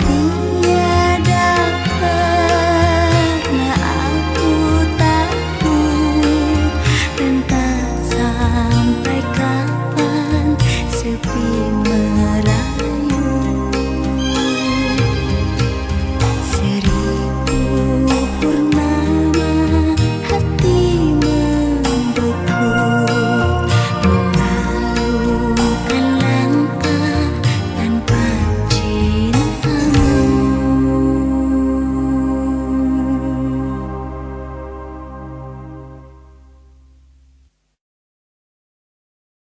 be